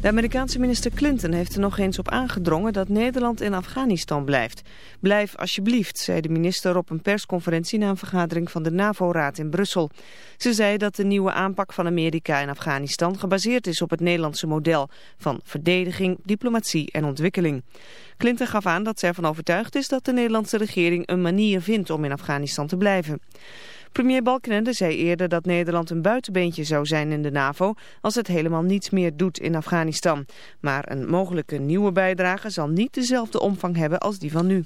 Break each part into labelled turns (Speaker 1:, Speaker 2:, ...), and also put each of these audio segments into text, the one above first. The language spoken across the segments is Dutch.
Speaker 1: De Amerikaanse minister Clinton heeft er nog eens op aangedrongen dat Nederland in Afghanistan blijft. Blijf alsjeblieft, zei de minister op een persconferentie na een vergadering van de NAVO-raad in Brussel. Ze zei dat de nieuwe aanpak van Amerika in Afghanistan gebaseerd is op het Nederlandse model van verdediging, diplomatie en ontwikkeling. Clinton gaf aan dat zij ervan overtuigd is dat de Nederlandse regering een manier vindt om in Afghanistan te blijven. Premier Balkenende zei eerder dat Nederland een buitenbeentje zou zijn in de NAVO als het helemaal niets meer doet in Afghanistan. Maar een mogelijke nieuwe bijdrage zal niet dezelfde omvang hebben als die van nu.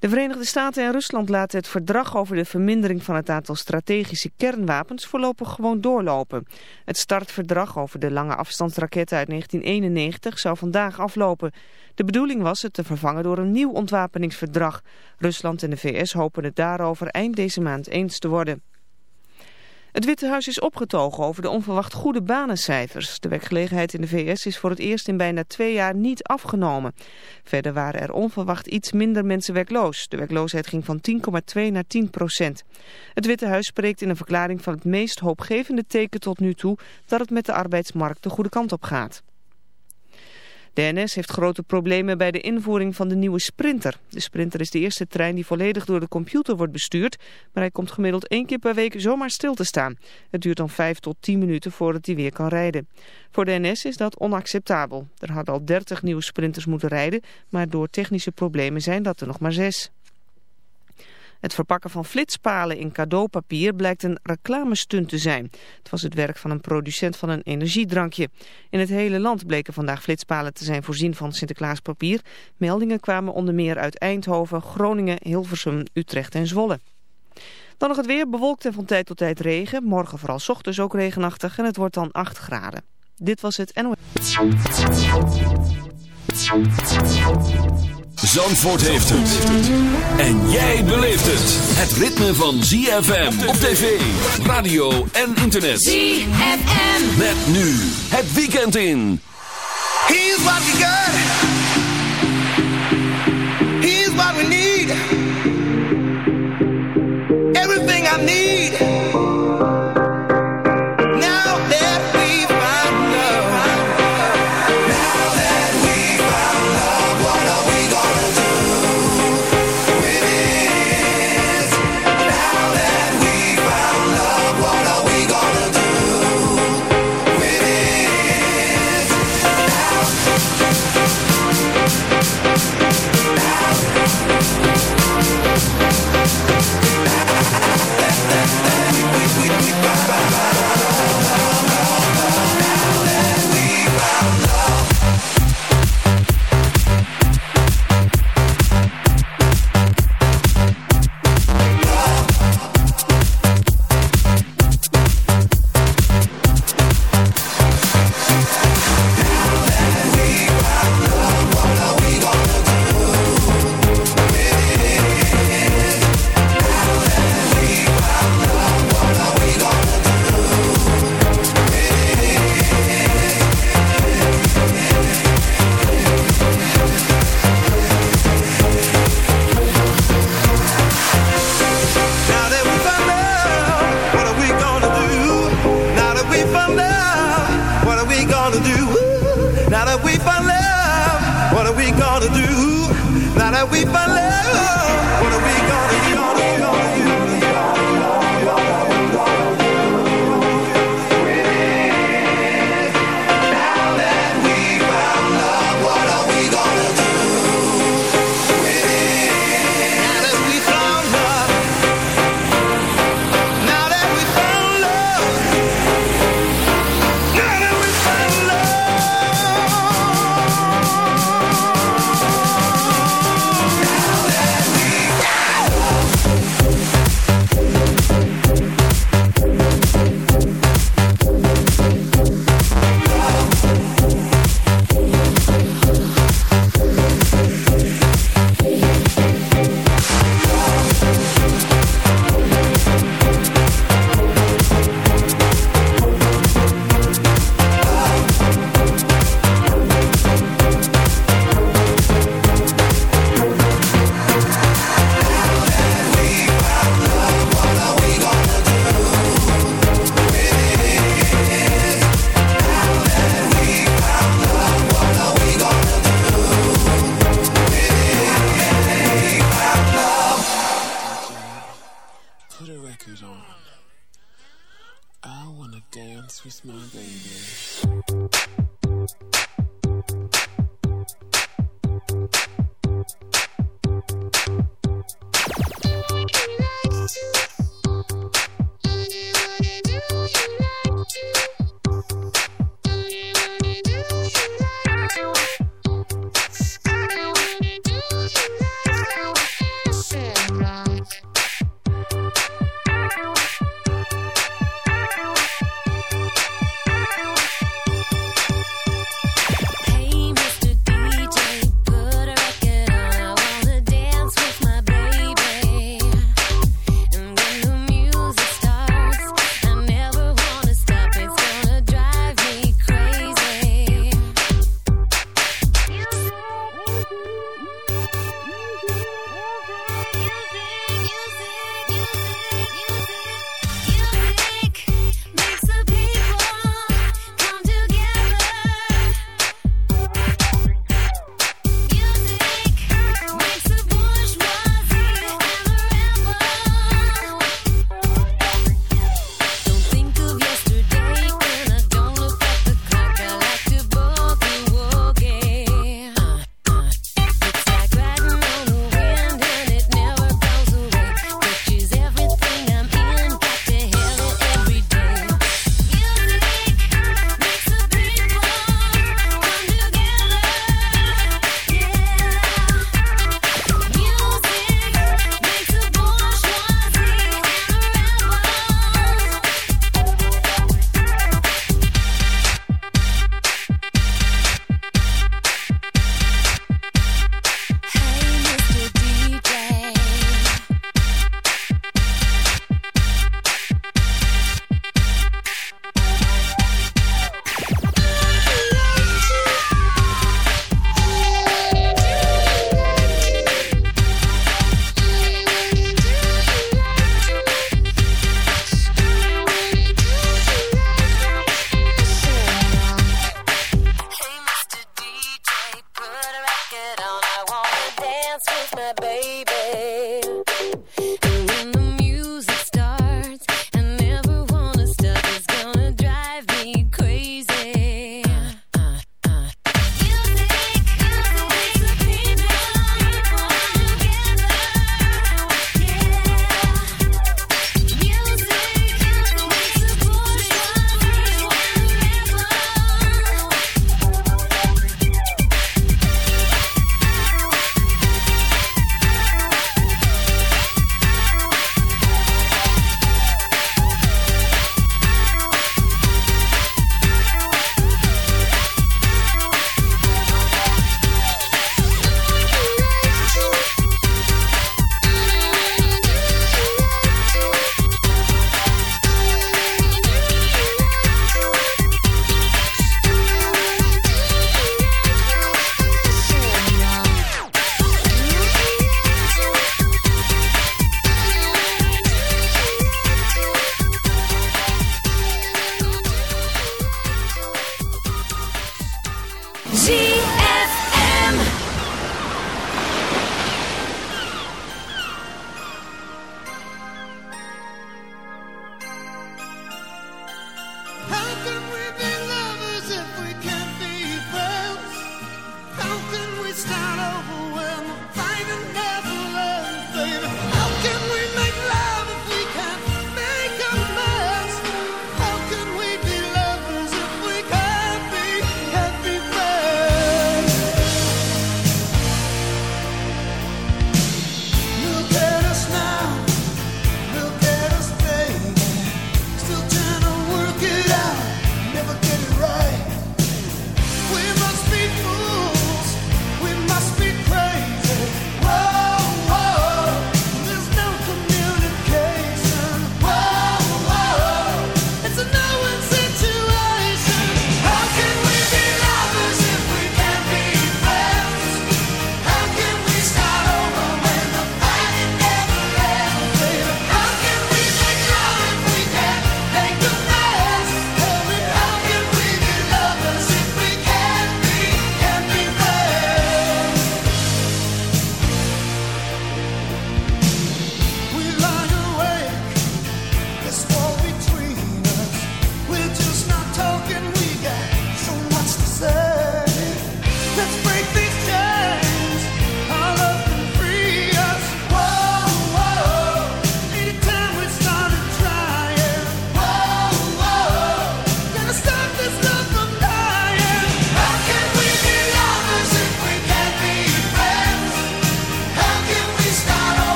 Speaker 1: De Verenigde Staten en Rusland laten het verdrag over de vermindering van het aantal strategische kernwapens voorlopig gewoon doorlopen. Het startverdrag over de lange afstandsraketten uit 1991 zou vandaag aflopen. De bedoeling was het te vervangen door een nieuw ontwapeningsverdrag. Rusland en de VS hopen het daarover eind deze maand eens te worden. Het Witte Huis is opgetogen over de onverwacht goede banencijfers. De werkgelegenheid in de VS is voor het eerst in bijna twee jaar niet afgenomen. Verder waren er onverwacht iets minder mensen werkloos. De werkloosheid ging van 10,2 naar 10 procent. Het Witte Huis spreekt in een verklaring van het meest hoopgevende teken tot nu toe... dat het met de arbeidsmarkt de goede kant op gaat. De NS heeft grote problemen bij de invoering van de nieuwe Sprinter. De Sprinter is de eerste trein die volledig door de computer wordt bestuurd, maar hij komt gemiddeld één keer per week zomaar stil te staan. Het duurt dan vijf tot tien minuten voordat hij weer kan rijden. Voor de NS is dat onacceptabel. Er hadden al 30 nieuwe Sprinters moeten rijden, maar door technische problemen zijn dat er nog maar zes. Het verpakken van flitspalen in cadeaupapier blijkt een reclamestunt te zijn. Het was het werk van een producent van een energiedrankje. In het hele land bleken vandaag flitspalen te zijn voorzien van Sinterklaaspapier. Meldingen kwamen onder meer uit Eindhoven, Groningen, Hilversum, Utrecht en Zwolle. Dan nog het weer, bewolkt en van tijd tot tijd regen. Morgen vooral ochtends ook regenachtig en het wordt dan 8 graden. Dit was het NOS.
Speaker 2: Zandvoort heeft het. En jij beleeft het. Het ritme van ZFM op tv, radio en internet.
Speaker 3: ZFM.
Speaker 2: Met nu het weekend in.
Speaker 4: Here's what we got. Here's what we need. Everything I need.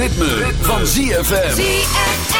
Speaker 2: Ritme, van ZFM.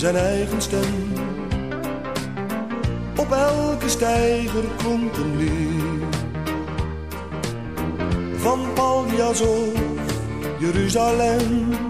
Speaker 4: zijn eigen stem. Op elke steiger klonk een lied. Van Paljas of Jeruzalem.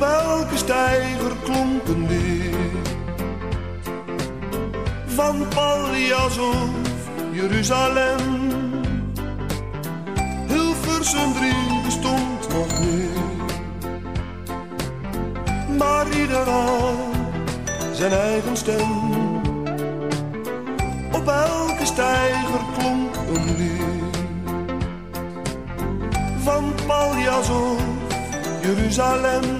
Speaker 4: op elke steiger klonk een. Van Paljas of Jeruzalem. Hilversum 3 bestond nog niet. Maar ieder had zijn eigen stem. Op elke steiger klonk een. Van Paljas of Jeruzalem.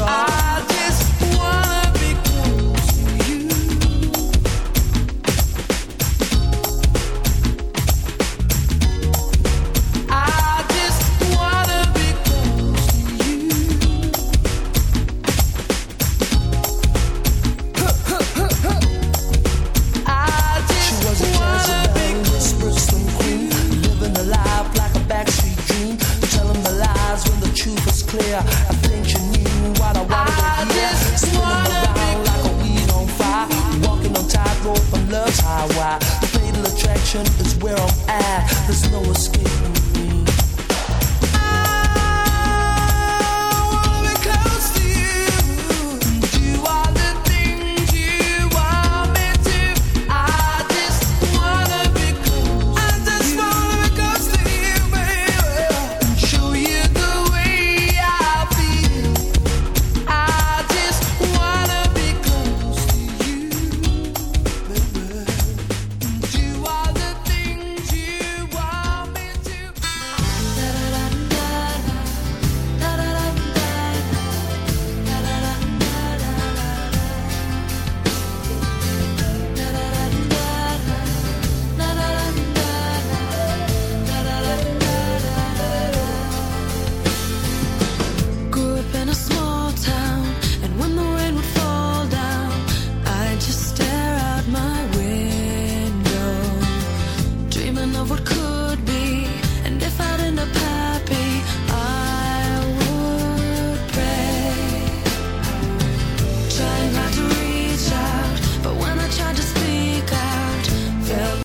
Speaker 2: star.